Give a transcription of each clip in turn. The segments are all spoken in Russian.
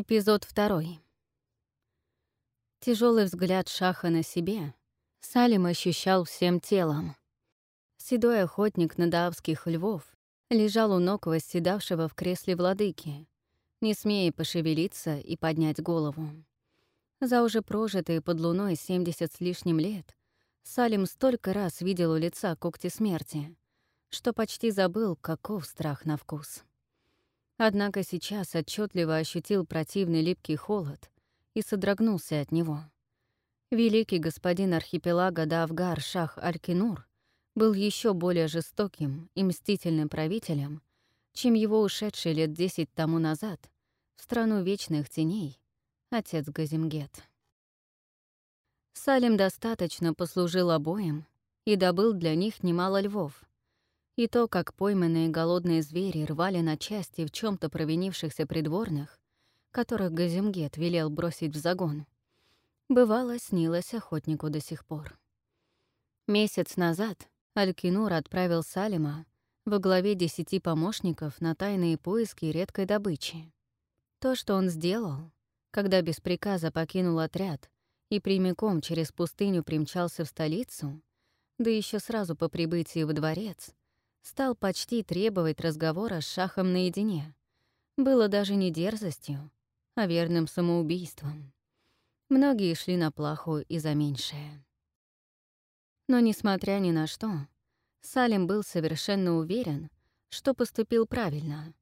Эпизод второй. Тяжелый взгляд Шаха на себе Салим ощущал всем телом. Седой охотник на даавских львов лежал у ног восседавшего в кресле владыки, не смея пошевелиться и поднять голову. За уже прожитые под луной 70 с лишним лет Салим столько раз видел у лица когти смерти, что почти забыл, каков страх на вкус. Однако сейчас отчетливо ощутил противный липкий холод и содрогнулся от него. Великий господин архипелага Давгар Шах Алькинур был еще более жестоким и мстительным правителем, чем его ушедший лет десять тому назад в страну вечных теней отец Газимгет. Салим достаточно послужил обоим и добыл для них немало львов, и то, как пойманные голодные звери рвали на части в чем то провинившихся придворных, которых Газимгет велел бросить в загон, бывало, снилось охотнику до сих пор. Месяц назад Алькинур отправил Салима во главе десяти помощников на тайные поиски редкой добычи. То, что он сделал, когда без приказа покинул отряд и прямиком через пустыню примчался в столицу, да еще сразу по прибытии в дворец, стал почти требовать разговора с Шахом наедине. Было даже не дерзостью, а верным самоубийством. Многие шли на плаху и за меньшее. Но, несмотря ни на что, Салим был совершенно уверен, что поступил правильно.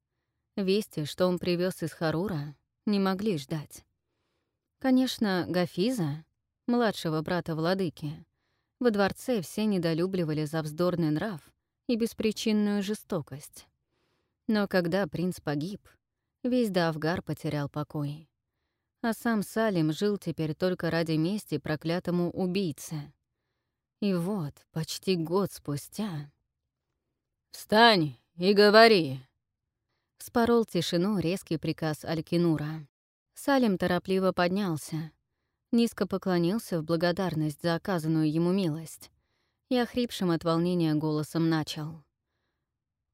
Вести, что он привез из Харура, не могли ждать. Конечно, Гафиза, младшего брата владыки, во дворце все недолюбливали за вздорный нрав и беспричинную жестокость. Но когда принц погиб, весь Давгар потерял покой. А сам Салим жил теперь только ради мести проклятому убийце. И вот, почти год спустя... «Встань и говори!» Спорол тишину резкий приказ Алькинура. Салим торопливо поднялся, низко поклонился в благодарность за оказанную ему милость и охрипшим от волнения голосом начал.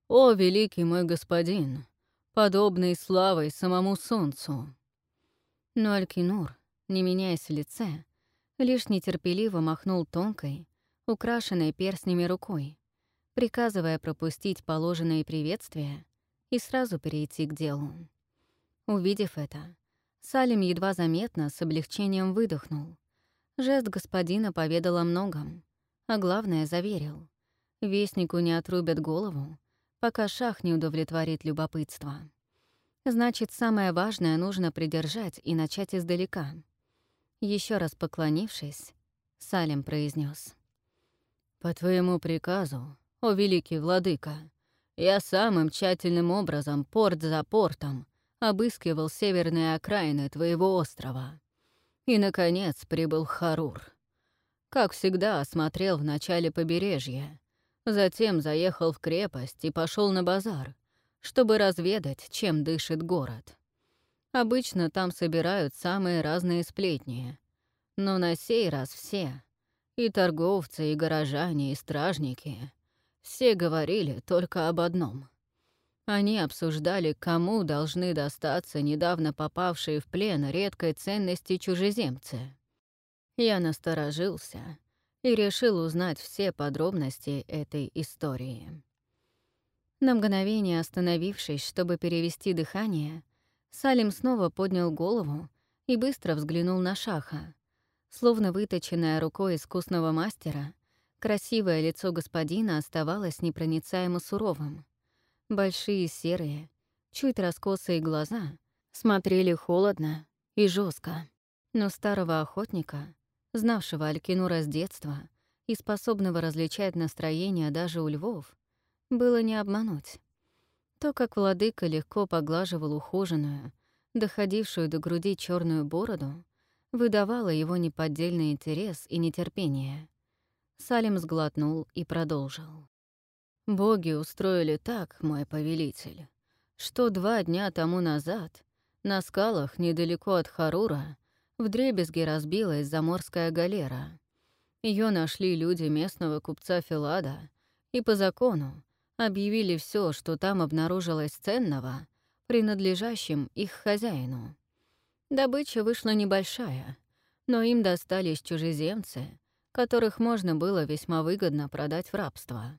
«О, великий мой господин, подобный славой самому солнцу!» Но Алькинур, не меняясь в лице, лишь нетерпеливо махнул тонкой, украшенной перстнями рукой, приказывая пропустить положенные приветствия и сразу перейти к делу. Увидев это, Салим едва заметно с облегчением выдохнул. Жест господина поведал о многом, а главное, заверил. Вестнику не отрубят голову, пока шах не удовлетворит любопытство. Значит, самое важное нужно придержать и начать издалека. Еще раз поклонившись, Салим произнес: «По твоему приказу, о великий владыка, я самым тщательным образом, порт за портом, обыскивал северные окраины твоего острова. И, наконец, прибыл Харур. Как всегда, осмотрел в начале побережья, затем заехал в крепость и пошел на базар, чтобы разведать, чем дышит город. Обычно там собирают самые разные сплетни, но на сей раз все, и торговцы, и горожане, и стражники, все говорили только об одном. Они обсуждали, кому должны достаться недавно попавшие в плен редкой ценности чужеземцы. Я насторожился и решил узнать все подробности этой истории. На мгновение остановившись, чтобы перевести дыхание, Салим снова поднял голову и быстро взглянул на Шаха. Словно выточенная рукой искусного мастера, красивое лицо господина оставалось непроницаемо суровым. Большие серые, чуть раскосые глаза смотрели холодно и жестко, но старого охотника знавшего Алькинура с детства и способного различать настроение даже у львов, было не обмануть. То, как владыка легко поглаживал ухоженную, доходившую до груди черную бороду, выдавало его неподдельный интерес и нетерпение. Салим сглотнул и продолжил. «Боги устроили так, мой повелитель, что два дня тому назад на скалах недалеко от Харура вдребезги разбилась заморская галера. Ее нашли люди местного купца Филада и по закону объявили все, что там обнаружилось ценного, принадлежащим их хозяину. Добыча вышла небольшая, но им достались чужеземцы, которых можно было весьма выгодно продать в рабство.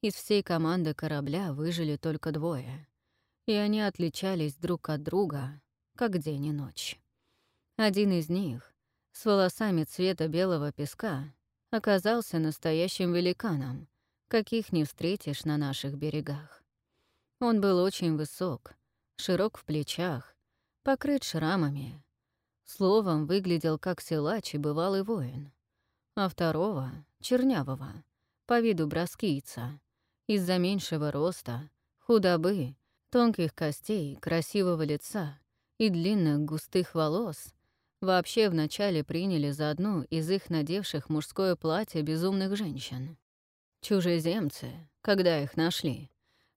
Из всей команды корабля выжили только двое, и они отличались друг от друга, как день и ночь. Один из них, с волосами цвета белого песка, оказался настоящим великаном, каких не встретишь на наших берегах. Он был очень высок, широк в плечах, покрыт шрамами. Словом, выглядел как силач и бывалый воин. А второго, чернявого, по виду броскийца, из-за меньшего роста, худобы, тонких костей, красивого лица и длинных густых волос, вообще вначале приняли за одну из их надевших мужское платье безумных женщин. Чужеземцы, когда их нашли,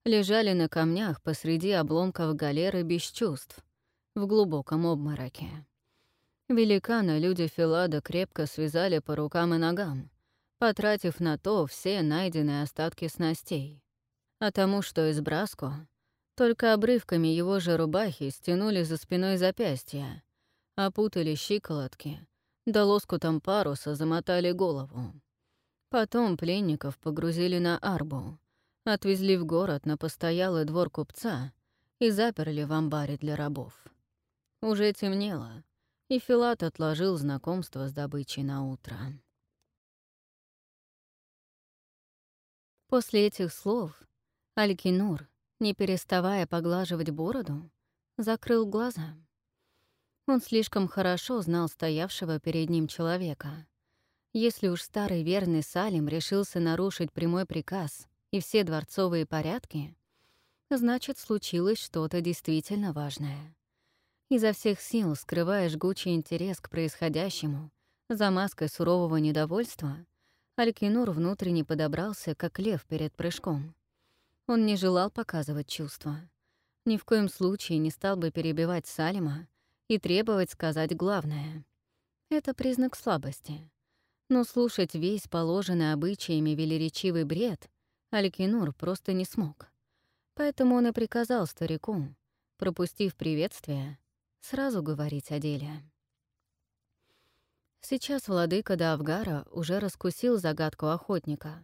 лежали на камнях посреди обломков галеры без чувств, в глубоком обмороке. Великана люди Филада крепко связали по рукам и ногам, потратив на то все найденные остатки снастей. А тому, что из Браско, только обрывками его же рубахи стянули за спиной запястья, опутали щиколотки, да лоскутом паруса замотали голову. Потом пленников погрузили на арбу, отвезли в город на постоялый двор купца и заперли в амбаре для рабов. Уже темнело, и Филат отложил знакомство с добычей на утро. После этих слов Алькинур, не переставая поглаживать бороду, закрыл глаза. Он слишком хорошо знал стоявшего перед ним человека. Если уж старый верный Салим решился нарушить прямой приказ и все дворцовые порядки, значит, случилось что-то действительно важное. Изо всех сил, скрывая жгучий интерес к происходящему, за маской сурового недовольства, Алькинур внутренне подобрался, как лев перед прыжком. Он не желал показывать чувства. Ни в коем случае не стал бы перебивать Салима и требовать сказать главное. Это признак слабости. Но слушать весь положенный обычаями велеречивый бред Алькинур просто не смог. Поэтому он и приказал старику, пропустив приветствие, сразу говорить о деле. Сейчас владыка Давгара уже раскусил загадку охотника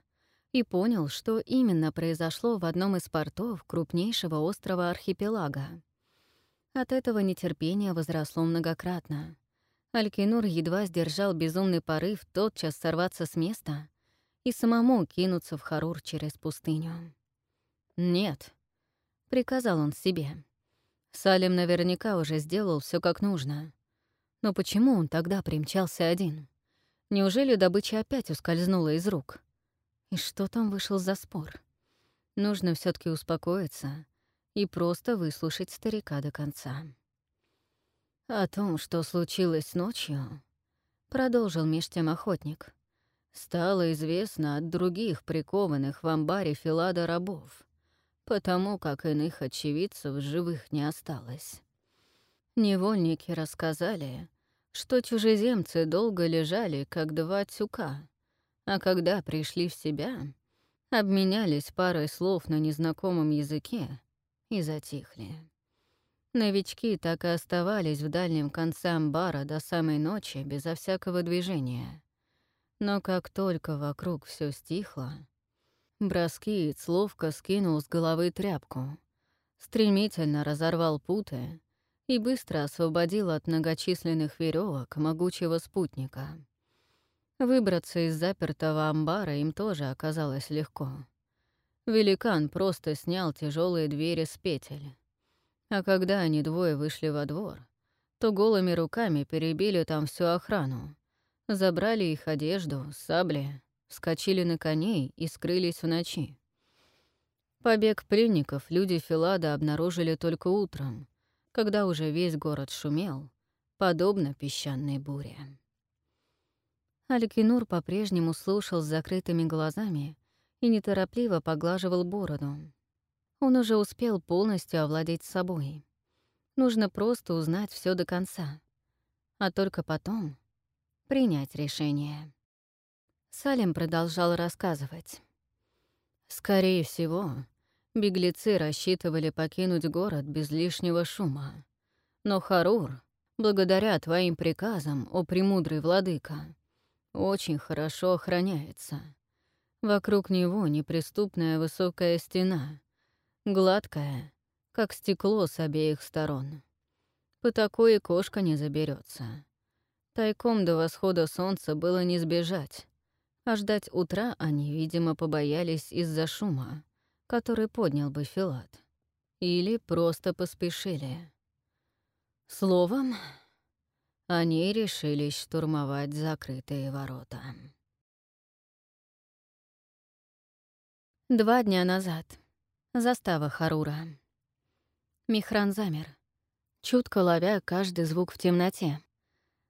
и понял, что именно произошло в одном из портов крупнейшего острова архипелага. От этого нетерпение возросло многократно. Алькинур едва сдержал безумный порыв тотчас сорваться с места и самому кинуться в Харур через пустыню. «Нет», — приказал он себе, — Салим наверняка уже сделал все как нужно. Но почему он тогда примчался один? Неужели добыча опять ускользнула из рук? И что там вышел за спор? Нужно все таки успокоиться и просто выслушать старика до конца. О том, что случилось ночью, продолжил меж тем охотник, стало известно от других прикованных в амбаре Филада рабов потому как иных очевидцев живых не осталось. Невольники рассказали, что чужеземцы долго лежали, как два тюка, а когда пришли в себя, обменялись парой слов на незнакомом языке и затихли. Новички так и оставались в дальнем конце амбара до самой ночи безо всякого движения. Но как только вокруг все стихло, Броскиец ловко скинул с головы тряпку, стремительно разорвал путы и быстро освободил от многочисленных веревок могучего спутника. Выбраться из запертого амбара им тоже оказалось легко. Великан просто снял тяжелые двери с петель. А когда они двое вышли во двор, то голыми руками перебили там всю охрану, забрали их одежду, сабли вскочили на коней и скрылись в ночи. Побег пленников люди Филада обнаружили только утром, когда уже весь город шумел, подобно песчаной буре. Алькинур по-прежнему слушал с закрытыми глазами и неторопливо поглаживал бороду. Он уже успел полностью овладеть собой. Нужно просто узнать все до конца, а только потом принять решение. Салим продолжал рассказывать. Скорее всего, беглецы рассчитывали покинуть город без лишнего шума. Но Харур, благодаря твоим приказам, о премудрый владыка, очень хорошо охраняется. Вокруг него неприступная высокая стена, гладкая, как стекло с обеих сторон. По такой кошка не заберется. Тайком до восхода солнца было не сбежать, а ждать утра они, видимо, побоялись из-за шума, который поднял бы Филат. Или просто поспешили. Словом, они решились штурмовать закрытые ворота. Два дня назад. Застава Харура. Михран замер, чутко ловя каждый звук в темноте.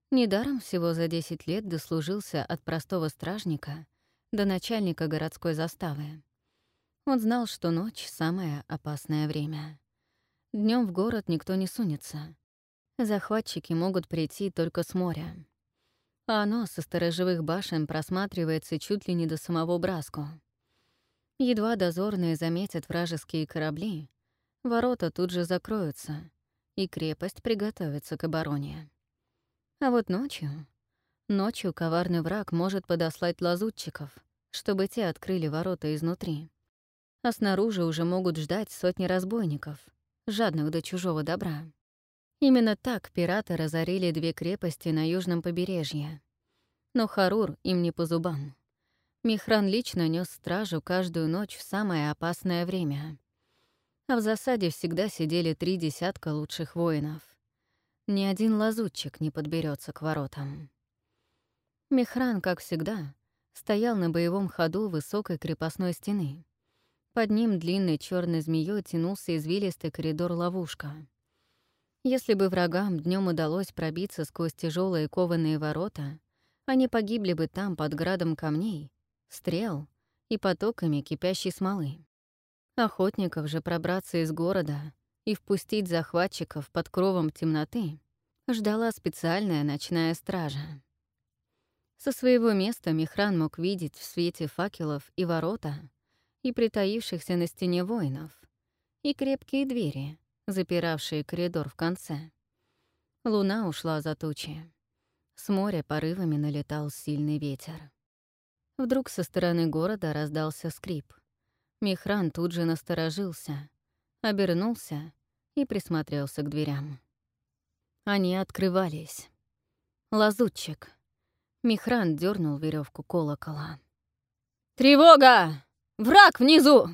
Недаром всего за 10 лет дослужился от простого стражника до начальника городской заставы. Он знал, что ночь — самое опасное время. Днем в город никто не сунется. Захватчики могут прийти только с моря. А оно со сторожевых башен просматривается чуть ли не до самого Браску. Едва дозорные заметят вражеские корабли, ворота тут же закроются, и крепость приготовится к обороне. А вот ночью... Ночью коварный враг может подослать лазутчиков, чтобы те открыли ворота изнутри. А снаружи уже могут ждать сотни разбойников, жадных до чужого добра. Именно так пираты разорили две крепости на южном побережье. Но Харур им не по зубам. Михран лично нес стражу каждую ночь в самое опасное время. А в засаде всегда сидели три десятка лучших воинов. Ни один лазутчик не подберется к воротам. Михран, как всегда, стоял на боевом ходу высокой крепостной стены. Под ним длинной черной змеей тянулся извилистый коридор-ловушка. Если бы врагам днем удалось пробиться сквозь тяжелые кованые ворота, они погибли бы там под градом камней, стрел и потоками кипящей смолы. Охотников же пробраться из города и впустить захватчиков под кровом темноты ждала специальная ночная стража. Со своего места Михран мог видеть в свете факелов и ворота, и притаившихся на стене воинов, и крепкие двери, запиравшие коридор в конце. Луна ушла за тучи. С моря порывами налетал сильный ветер. Вдруг со стороны города раздался скрип. Михран тут же насторожился, обернулся и присмотрелся к дверям. Они открывались. Лазутчик. Михран дернул веревку колокола. «Тревога! Враг внизу!»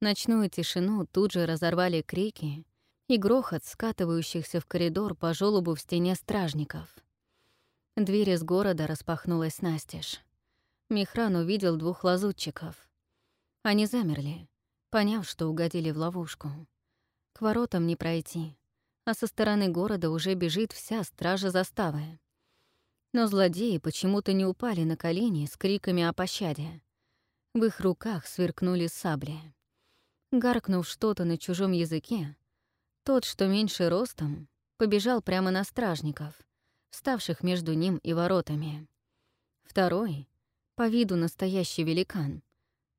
Ночную тишину тут же разорвали крики и грохот скатывающихся в коридор по желобу в стене стражников. Дверь из города распахнулась настежь. Михран увидел двух лазутчиков. Они замерли, поняв, что угодили в ловушку. К воротам не пройти, а со стороны города уже бежит вся стража заставы. Но злодеи почему-то не упали на колени с криками о пощаде. В их руках сверкнули сабли. Гаркнув что-то на чужом языке, тот, что меньше ростом, побежал прямо на стражников, ставших между ним и воротами. Второй, по виду настоящий великан,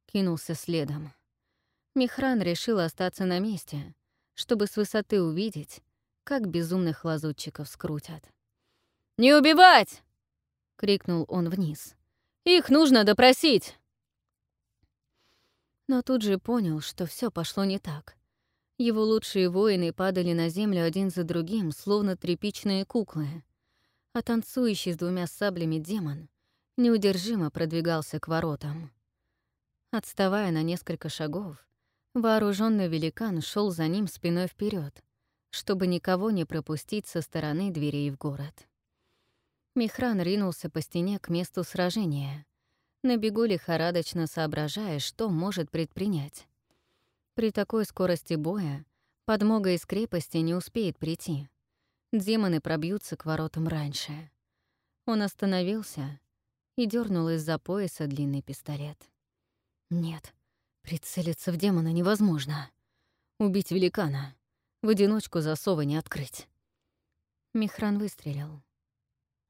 кинулся следом. Михран решил остаться на месте, чтобы с высоты увидеть, как безумных лазутчиков скрутят. «Не убивать!» — крикнул он вниз. «Их нужно допросить!» Но тут же понял, что все пошло не так. Его лучшие воины падали на землю один за другим, словно тряпичные куклы, а танцующий с двумя саблями демон неудержимо продвигался к воротам. Отставая на несколько шагов, вооруженный великан шел за ним спиной вперед, чтобы никого не пропустить со стороны дверей в город. Михран ринулся по стене к месту сражения, на бегу лихорадочно соображая, что может предпринять. При такой скорости боя подмога из крепости не успеет прийти. Демоны пробьются к воротам раньше. Он остановился и дернул из-за пояса длинный пистолет. Нет, прицелиться в демона невозможно. Убить великана. В одиночку засова не открыть. Михран выстрелил.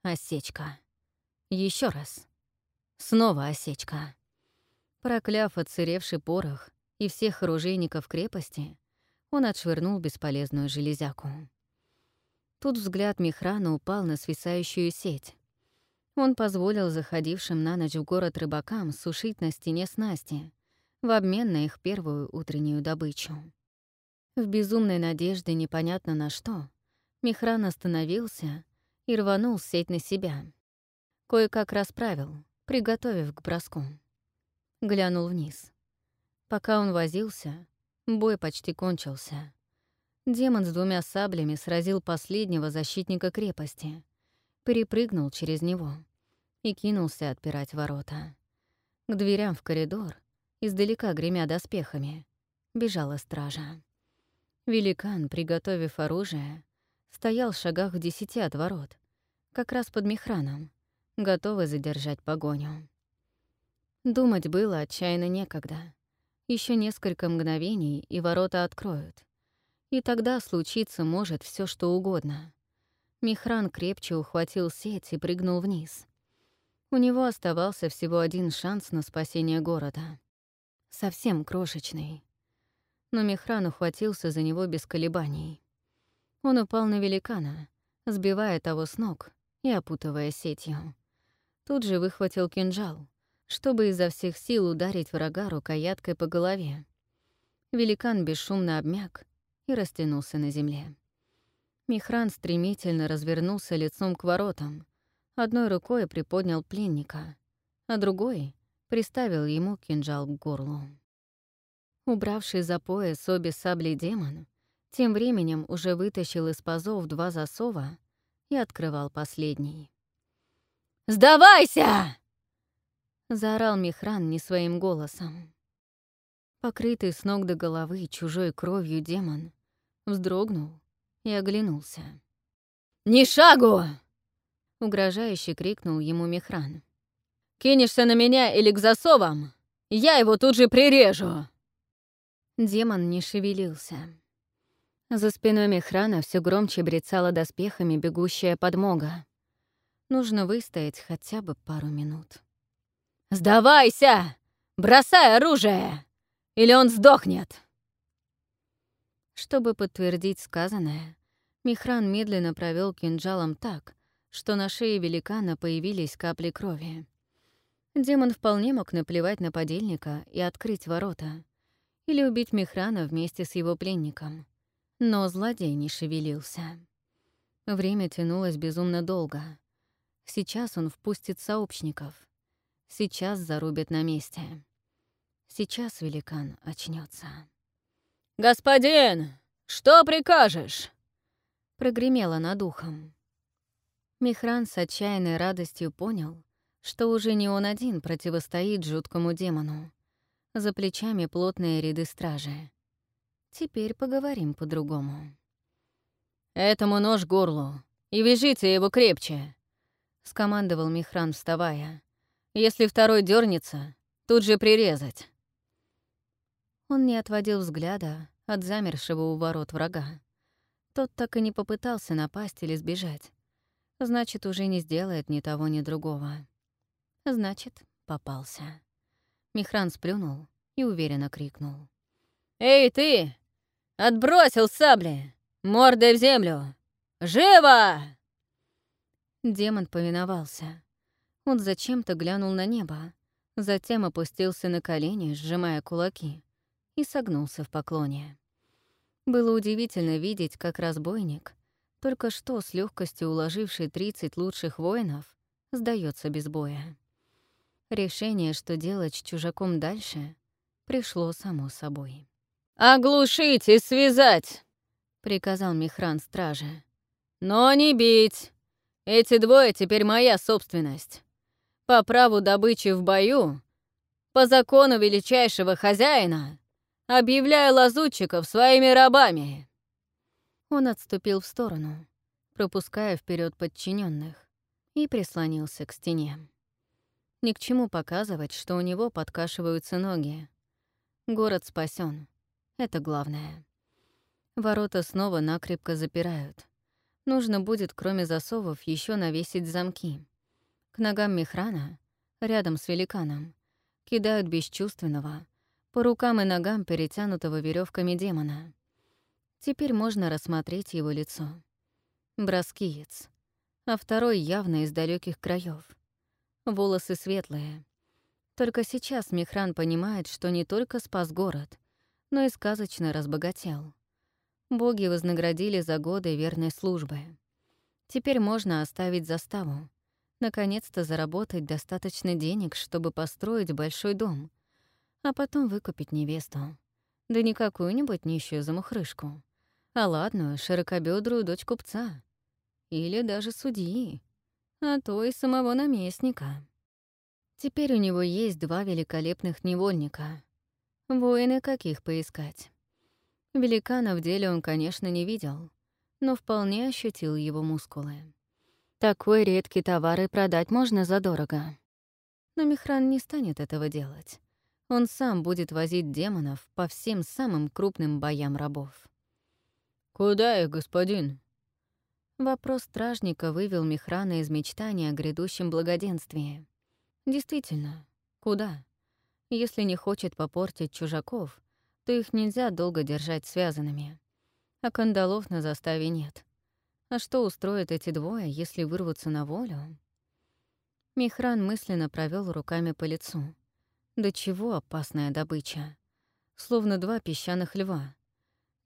Осечка. Еще раз. Снова осечка. Прокляв отсыревший порох и всех оружейников крепости, он отшвырнул бесполезную железяку. Тут взгляд Михрана упал на свисающую сеть. Он позволил заходившим на ночь в город рыбакам сушить на стене снасти в обмен на их первую утреннюю добычу. В безумной надежде непонятно на что, Михран остановился и рванул сеть на себя. Кое-как расправил, приготовив к броску. Глянул вниз. Пока он возился, бой почти кончился. Демон с двумя саблями сразил последнего защитника крепости, перепрыгнул через него и кинулся отпирать ворота. К дверям в коридор, издалека гремя доспехами, бежала стража. Великан, приготовив оружие, стоял в шагах в десяти от ворот, как раз под мехраном, готовый задержать погоню. Думать было отчаянно некогда. Еще несколько мгновений, и ворота откроют. И тогда случиться может все, что угодно. Михран крепче ухватил сеть и прыгнул вниз. У него оставался всего один шанс на спасение города. Совсем крошечный. Но Михран ухватился за него без колебаний. Он упал на великана, сбивая того с ног и опутывая сетью. Тут же выхватил кинжал, чтобы изо всех сил ударить врага рукояткой по голове. Великан бесшумно обмяк и растянулся на земле. Михран стремительно развернулся лицом к воротам, одной рукой приподнял пленника, а другой приставил ему кинжал к горлу. Убравший за пояс обе сабли демон, тем временем уже вытащил из пазов два засова и открывал последний. «Сдавайся!» — заорал Михран не своим голосом. Покрытый с ног до головы чужой кровью демон вздрогнул и оглянулся. «Ни шагу!» — угрожающе крикнул ему Михран. «Кинешься на меня или к засовам, я его тут же прирежу!» Демон не шевелился. За спиной Мехрана все громче брецала доспехами бегущая подмога. Нужно выстоять хотя бы пару минут. «Сдавайся! Бросай оружие! Или он сдохнет!» Чтобы подтвердить сказанное, Михран медленно провел кинжалом так, что на шее великана появились капли крови. Демон вполне мог наплевать на подельника и открыть ворота, или убить Михрана вместе с его пленником. Но злодей не шевелился. Время тянулось безумно долго. Сейчас он впустит сообщников. Сейчас зарубит на месте. Сейчас великан очнется. «Господин, что прикажешь?» Прогремело над ухом. Михран с отчаянной радостью понял, что уже не он один противостоит жуткому демону. За плечами плотные ряды стражи. Теперь поговорим по-другому. «Этому нож горлу, и вяжите его крепче», — скомандовал Михран, вставая. «Если второй дернется, тут же прирезать». Он не отводил взгляда от замершего у ворот врага. Тот так и не попытался напасть или сбежать. Значит, уже не сделает ни того, ни другого. Значит, попался. Михран сплюнул и уверенно крикнул. «Эй, ты! Отбросил сабли! Мордой в землю! Живо!» Демон повиновался. Он зачем-то глянул на небо, затем опустился на колени, сжимая кулаки, и согнулся в поклоне. Было удивительно видеть, как разбойник, только что с легкостью уложивший 30 лучших воинов, сдается без боя. Решение, что делать с чужаком дальше, пришло само собой. «Оглушить и связать!» — приказал Михран страже. «Но не бить! Эти двое теперь моя собственность. По праву добычи в бою, по закону величайшего хозяина, объявляю лазутчиков своими рабами!» Он отступил в сторону, пропуская вперед подчиненных, и прислонился к стене. Ни к чему показывать, что у него подкашиваются ноги. Город спасен. Это главное. Ворота снова накрепко запирают. Нужно будет, кроме засовов, еще навесить замки. К ногам Михрана, рядом с великаном, кидают бесчувственного, по рукам и ногам перетянутого веревками демона. Теперь можно рассмотреть его лицо. Броскиец, а второй явно из далеких краев. Волосы светлые. Только сейчас Михран понимает, что не только спас город, но и сказочно разбогател. Боги вознаградили за годы верной службы. Теперь можно оставить заставу. Наконец-то заработать достаточно денег, чтобы построить большой дом, а потом выкупить невесту. Да не какую-нибудь нищую замухрышку, а ладную, широкобедрую дочь купца. Или даже судьи, а то и самого наместника. Теперь у него есть два великолепных невольника. Воины каких поискать. Великана в деле он, конечно, не видел, но вполне ощутил его мускулы. Такой редкий товар и продать можно задорого. Но Михран не станет этого делать. Он сам будет возить демонов по всем самым крупным боям рабов. «Куда их, господин?» Вопрос стражника вывел Михрана из мечтания о грядущем благоденствии. Действительно, куда? Если не хочет попортить чужаков, то их нельзя долго держать связанными. А кандалов на заставе нет. А что устроят эти двое, если вырвутся на волю? Михран мысленно провел руками по лицу. Да чего опасная добыча. Словно два песчаных льва.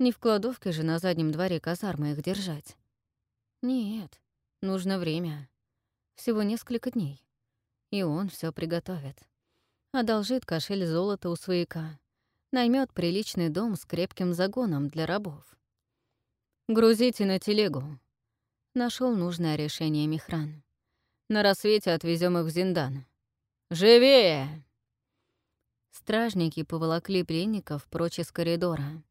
Не в кладовке же на заднем дворе казармы их держать. Нет, нужно время. Всего несколько дней. И он все приготовит. Одолжит кошель золота у свояка. Наймет приличный дом с крепким загоном для рабов. «Грузите на телегу», — нашел нужное решение Михран. «На рассвете отвезем их в Зиндан». «Живее!» Стражники поволокли пленников прочь из коридора.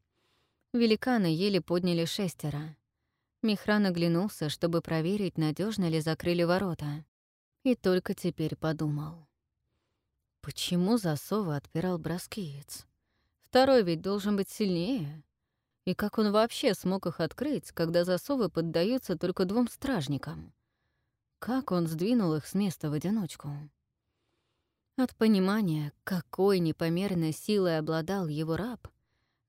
Великаны еле подняли шестеро. Михран оглянулся, чтобы проверить, надежно ли закрыли ворота. И только теперь подумал. Почему засова отпирал броскиец? Второй ведь должен быть сильнее. И как он вообще смог их открыть, когда засовы поддаются только двум стражникам? Как он сдвинул их с места в одиночку? От понимания, какой непомерной силой обладал его раб,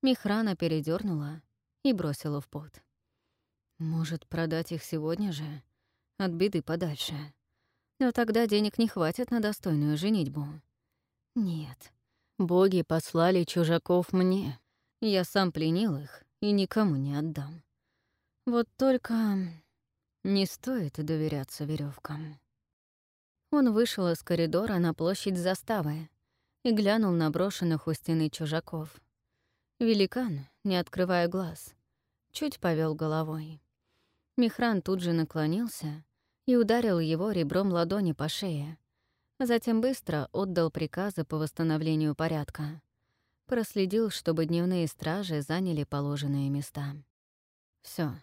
Михрана передернула и бросила в пот. Может, продать их сегодня же? От беды подальше. Но тогда денег не хватит на достойную женитьбу. Нет. Боги послали чужаков мне. Я сам пленил их и никому не отдам. Вот только не стоит доверяться веревкам. Он вышел из коридора на площадь заставы и глянул на брошенных у стены чужаков. Великан, не открывая глаз, чуть повел головой. Михран тут же наклонился и ударил его ребром ладони по шее, а затем быстро отдал приказы по восстановлению порядка. Проследил, чтобы дневные стражи заняли положенные места. Все.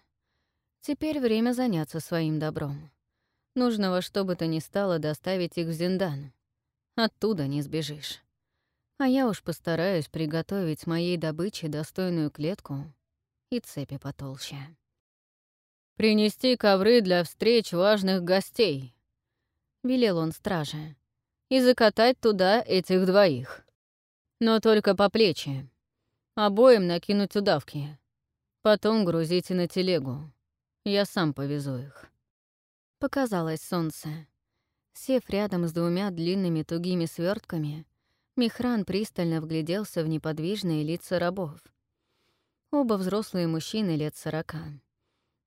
Теперь время заняться своим добром. Нужно во что бы то ни стало доставить их в Зиндан. Оттуда не сбежишь. А я уж постараюсь приготовить моей добыче достойную клетку и цепи потолще. «Принести ковры для встреч важных гостей», — велел он страже, «и закатать туда этих двоих. Но только по плечи. Обоим накинуть удавки. Потом грузите на телегу. Я сам повезу их». Показалось солнце. Сев рядом с двумя длинными тугими свертками, Михран пристально вгляделся в неподвижные лица рабов. Оба взрослые мужчины лет сорока.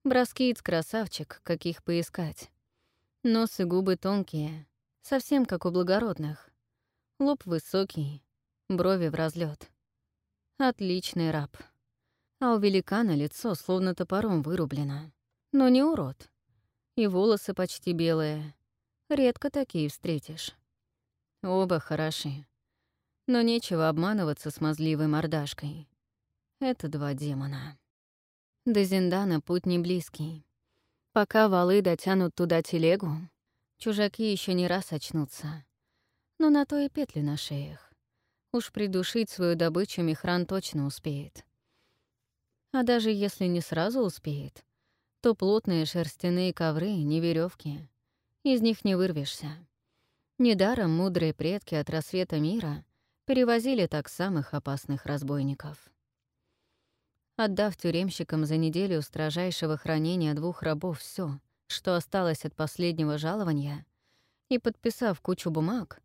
Броскиец красавчик, каких поискать. Нос и губы тонкие, совсем как у благородных. Лоб высокий, брови в разлет. Отличный раб. А у великана лицо словно топором вырублено. Но не урод и волосы почти белые. Редко такие встретишь. Оба хороши. Но нечего обманываться смазливой мордашкой. Это два демона. До Зиндана путь не близкий. Пока валы дотянут туда телегу, чужаки еще не раз очнутся. Но на то и петли на шеях. Уж придушить свою добычу Михран точно успеет. А даже если не сразу успеет, то плотные шерстяные ковры, не веревки. Из них не вырвешься. Недаром мудрые предки от рассвета мира перевозили так самых опасных разбойников. отдав тюремщикам за неделю строжайшего хранения двух рабов все, что осталось от последнего жалования, и подписав кучу бумаг,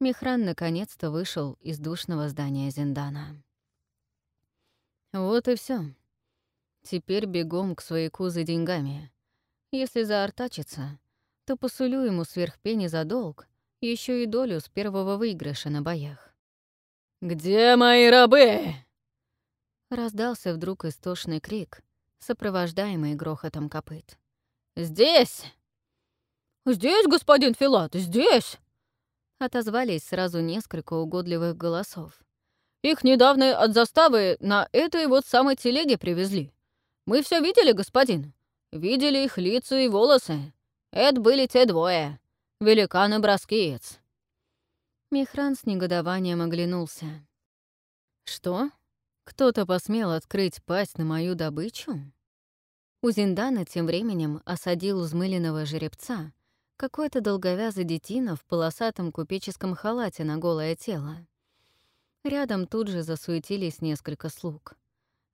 Михран наконец-то вышел из душного здания Зиндана. Вот и все. Теперь бегом к свояку за деньгами. Если заортачится, то посулю ему сверхпени за долг, еще и долю с первого выигрыша на боях. «Где мои рабы?» Раздался вдруг истошный крик, сопровождаемый грохотом копыт. «Здесь!» «Здесь, господин Филат, здесь!» Отозвались сразу несколько угодливых голосов. «Их недавно от заставы на этой вот самой телеге привезли. Мы все видели, господин. Видели их лица и волосы. Это были те двое. Великан и броскиец». Михран с негодованием оглянулся. «Что? Кто-то посмел открыть пасть на мою добычу?» У Зиндана тем временем осадил взмыленного жеребца какой-то долговязый детина в полосатом купеческом халате на голое тело. Рядом тут же засуетились несколько слуг.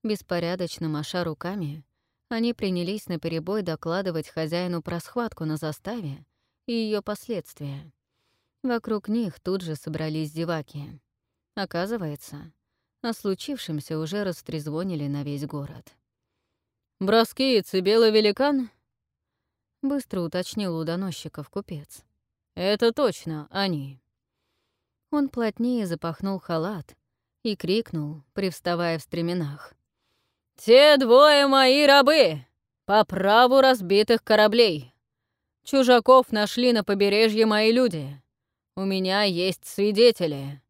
Беспорядочно маша руками, они принялись наперебой докладывать хозяину про схватку на заставе и ее последствия. Вокруг них тут же собрались зеваки. Оказывается, о случившемся уже растрезвонили на весь город. «Броскиец и белый великан?» — быстро уточнил у доносчиков купец. «Это точно они». Он плотнее запахнул халат и крикнул, привставая в стременах. «Те двое мои рабы! По праву разбитых кораблей! Чужаков нашли на побережье мои люди. У меня есть свидетели.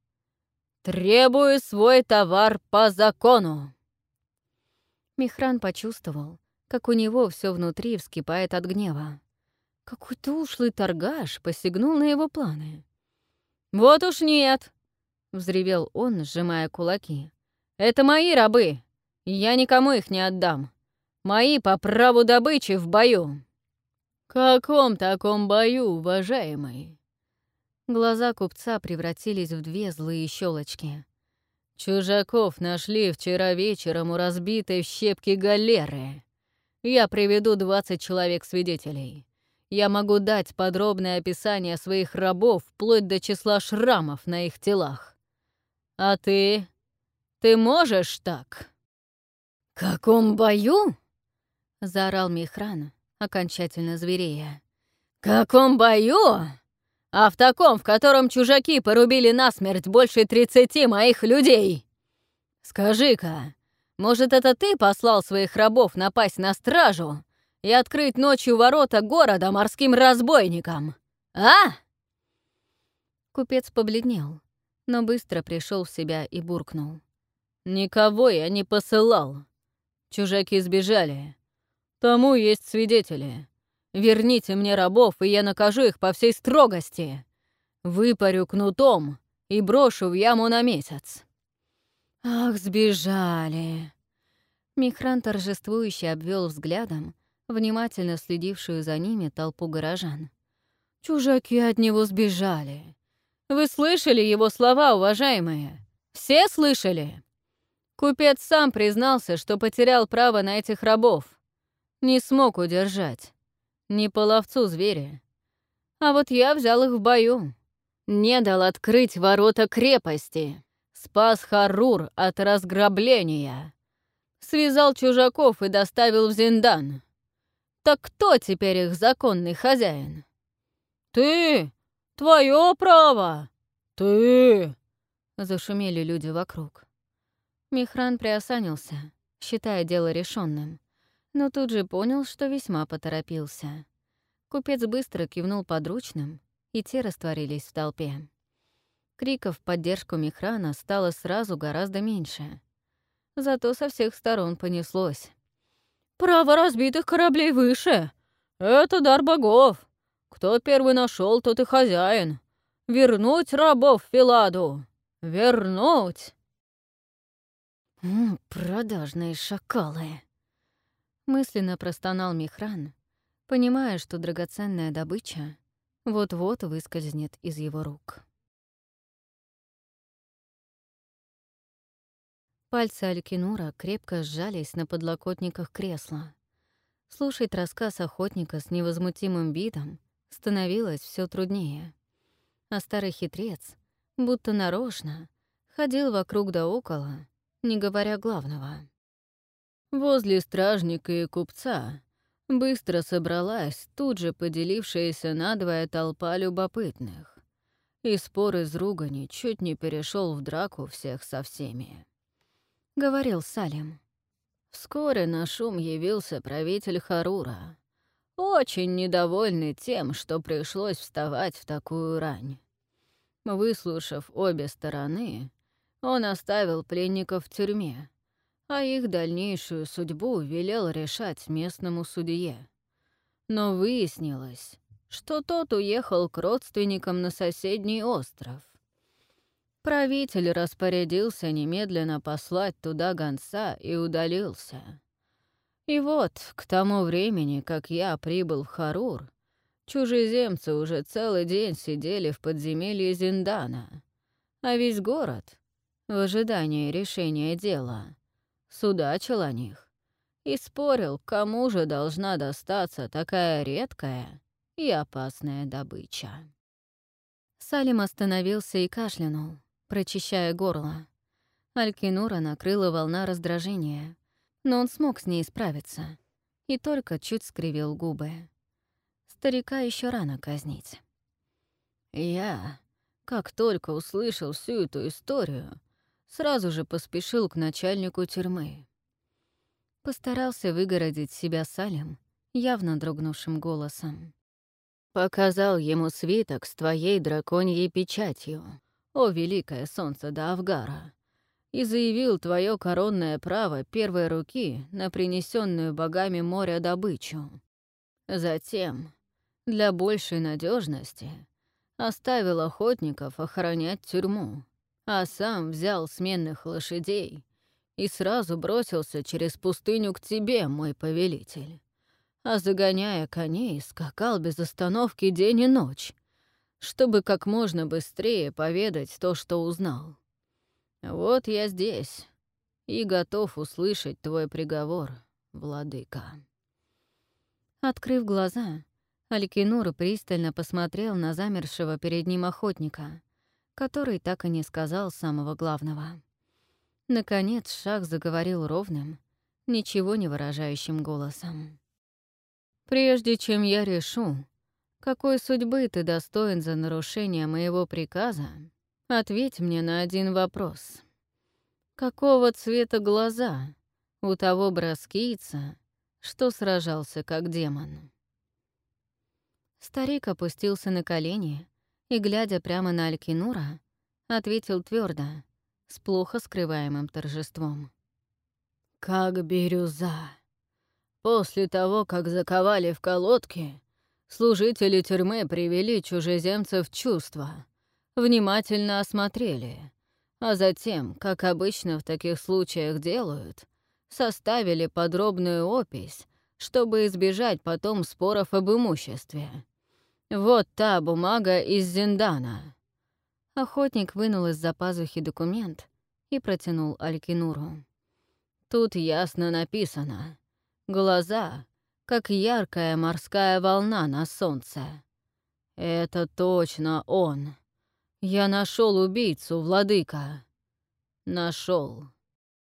Требую свой товар по закону!» Михран почувствовал, как у него все внутри вскипает от гнева. Какой-то ушлый торгаш посягнул на его планы. «Вот уж нет!» — взревел он, сжимая кулаки. «Это мои рабы! Я никому их не отдам! Мои по праву добычи в бою!» «Каком таком бою, уважаемый?» Глаза купца превратились в две злые щелочки. «Чужаков нашли вчера вечером у разбитой в щепки галеры. Я приведу 20 человек-свидетелей. Я могу дать подробное описание своих рабов вплоть до числа шрамов на их телах. А ты? Ты можешь так?» «Каком бою?» — заорал Михран, окончательно зверея. «Каком бою? А в таком, в котором чужаки порубили насмерть больше тридцати моих людей? Скажи-ка, может, это ты послал своих рабов напасть на стражу и открыть ночью ворота города морским разбойникам? А?» Купец побледнел, но быстро пришел в себя и буркнул. «Никого я не посылал. Чужаки сбежали. Тому есть свидетели. Верните мне рабов, и я накажу их по всей строгости. Выпарю кнутом и брошу в яму на месяц». «Ах, сбежали!» Михран торжествующе обвел взглядом внимательно следившую за ними толпу горожан. «Чужаки от него сбежали. Вы слышали его слова, уважаемые? Все слышали?» Купец сам признался, что потерял право на этих рабов. Не смог удержать. Не по ловцу зверя. А вот я взял их в бою. Не дал открыть ворота крепости спас Харур от разграбления, связал чужаков и доставил в Зиндан. Так кто теперь их законный хозяин? Ты! Твое право! Ты! Зашумели люди вокруг. Михран приосанился, считая дело решенным, но тут же понял, что весьма поторопился. Купец быстро кивнул подручным, и те растворились в толпе. Криков в поддержку Михрана стало сразу гораздо меньше. Зато со всех сторон понеслось. «Право разбитых кораблей выше! Это дар богов! Кто первый нашел, тот и хозяин! Вернуть рабов Филаду! Вернуть!» «М «Продажные шакалы!» Мысленно простонал Михран, понимая, что драгоценная добыча вот-вот выскользнет из его рук. Пальцы Алькинура крепко сжались на подлокотниках кресла. Слушать рассказ охотника с невозмутимым видом становилось все труднее. А старый хитрец, будто нарочно, ходил вокруг да около, не говоря главного. Возле стражника и купца быстро собралась тут же поделившаяся надвое толпа любопытных, и спор из ругани чуть не перешел в драку всех со всеми. Говорил Салим. Вскоре на шум явился правитель Харура, очень недовольный тем, что пришлось вставать в такую рань. Выслушав обе стороны, он оставил пленников в тюрьме, а их дальнейшую судьбу велел решать местному судье. Но выяснилось, что тот уехал к родственникам на соседний остров. Правитель распорядился немедленно послать туда гонца и удалился. И вот, к тому времени, как я прибыл в Харур, чужеземцы уже целый день сидели в подземелье Зиндана, а весь город, в ожидании решения дела, судачил о них и спорил, кому же должна достаться такая редкая и опасная добыча. Салим остановился и кашлянул, прочищая горло. Алькинура накрыла волна раздражения, но он смог с ней справиться и только чуть скривил губы. Старика еще рано казнить. Я, как только услышал всю эту историю, сразу же поспешил к начальнику тюрьмы. Постарался выгородить себя Салем, явно дрогнувшим голосом. Показал ему свиток с твоей драконьей печатью, о великое солнце да Авгара, и заявил твое коронное право первой руки на принесенную богами моря добычу. Затем, для большей надежности, оставил охотников охранять тюрьму, а сам взял сменных лошадей и сразу бросился через пустыню к тебе, мой повелитель. А загоняя коней, скакал без остановки день и ночь, чтобы как можно быстрее поведать то, что узнал. Вот я здесь и готов услышать твой приговор, владыка. Открыв глаза, Алькинур пристально посмотрел на замершего перед ним охотника, который так и не сказал самого главного. Наконец Шах заговорил ровным, ничего не выражающим голосом. «Прежде чем я решу, какой судьбы ты достоин за нарушение моего приказа, ответь мне на один вопрос. Какого цвета глаза у того броскийца, что сражался как демон?» Старик опустился на колени и, глядя прямо на Алькинура, ответил твердо, с плохо скрываемым торжеством. «Как бирюза. После того, как заковали в колодки, служители тюрьмы привели чужеземцев в чувство, внимательно осмотрели, а затем, как обычно в таких случаях делают, составили подробную опись, чтобы избежать потом споров об имуществе. «Вот та бумага из Зиндана». Охотник вынул из-за пазухи документ и протянул Алькинуру. Тут ясно написано. Глаза, как яркая морская волна на солнце. Это точно он. Я нашел убийцу, владыка. Нашел.